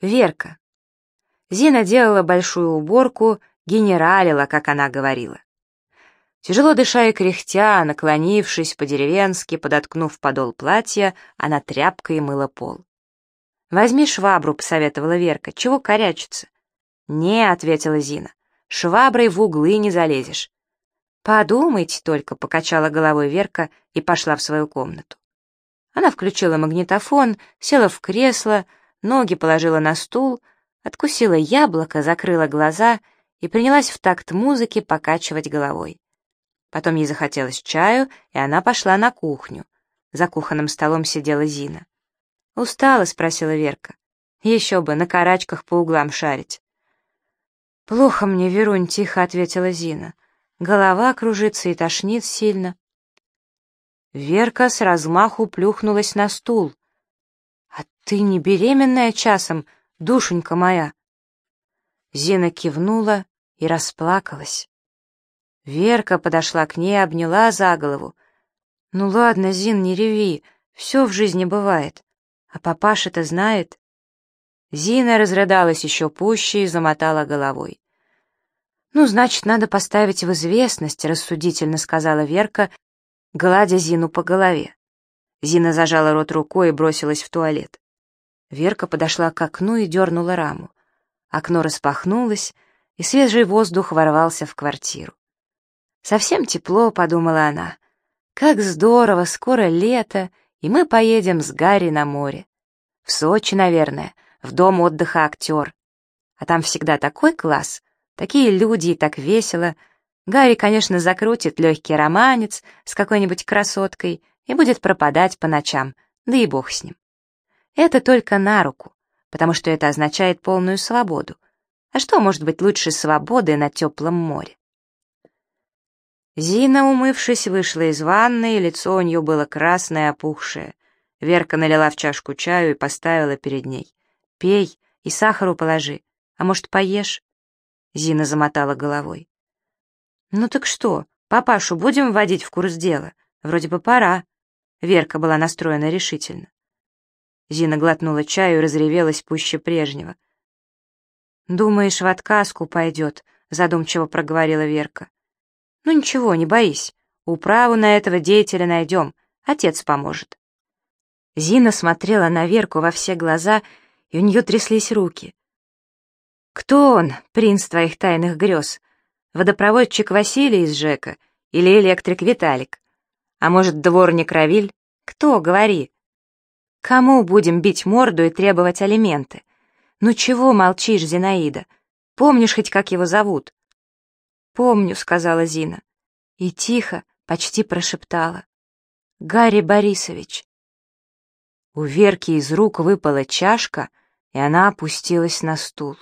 Верка. Зина делала большую уборку, генералила, как она говорила. Тяжело дыша и кряхтя, наклонившись по-деревенски, подоткнув подол платья, она тряпкой мыла пол. «Возьми швабру», — посоветовала Верка. «Чего корячиться?» «Не», — ответила Зина. «Шваброй в углы не залезешь». «Подумайте только», — покачала головой Верка и пошла в свою комнату. Она включила магнитофон, села в кресло, ноги положила на стул, откусила яблоко, закрыла глаза и принялась в такт музыки покачивать головой. Потом ей захотелось чаю, и она пошла на кухню. За кухонным столом сидела Зина. «Устала?» — спросила Верка. «Еще бы, на карачках по углам шарить». «Плохо мне, Верунь», — тихо ответила Зина. «Голова кружится и тошнит сильно». Верка с размаху плюхнулась на стул. «А ты не беременная часом, душенька моя?» Зина кивнула и расплакалась. Верка подошла к ней, обняла за голову. «Ну ладно, Зин, не реви, все в жизни бывает. А папаша-то знает?» Зина разрыдалась еще пуще и замотала головой. «Ну, значит, надо поставить в известность», — рассудительно сказала Верка, гладя Зину по голове. Зина зажала рот рукой и бросилась в туалет. Верка подошла к окну и дернула раму. Окно распахнулось, и свежий воздух ворвался в квартиру. «Совсем тепло», — подумала она. «Как здорово, скоро лето, и мы поедем с Гарри на море. В Сочи, наверное, в дом отдыха «Актер». А там всегда такой класс, такие люди и так весело. Гарри, конечно, закрутит легкий романец с какой-нибудь красоткой и будет пропадать по ночам, да и бог с ним. Это только на руку, потому что это означает полную свободу. А что может быть лучше свободы на теплом море? Зина, умывшись, вышла из ванной, лицо у нее было красное, опухшее. Верка налила в чашку чаю и поставила перед ней. «Пей и сахару положи. А может, поешь?» Зина замотала головой. «Ну так что, папашу будем вводить в курс дела? Вроде бы пора». Верка была настроена решительно. Зина глотнула чаю и разревелась пуще прежнего. «Думаешь, в отказку пойдет?» — задумчиво проговорила Верка. Ну ничего, не боись. Управу на этого деятеля найдем. Отец поможет. Зина смотрела на Верку во все глаза, и у нее тряслись руки. «Кто он, принц твоих тайных грез? Водопроводчик Василий из ЖЭКа или электрик Виталик? А может, дворник Равиль? Кто, говори? Кому будем бить морду и требовать алименты? Ну чего молчишь, Зинаида? Помнишь хоть, как его зовут?» «Помню», — сказала Зина. И тихо, почти прошептала. «Гарри Борисович». У Верки из рук выпала чашка, и она опустилась на стул.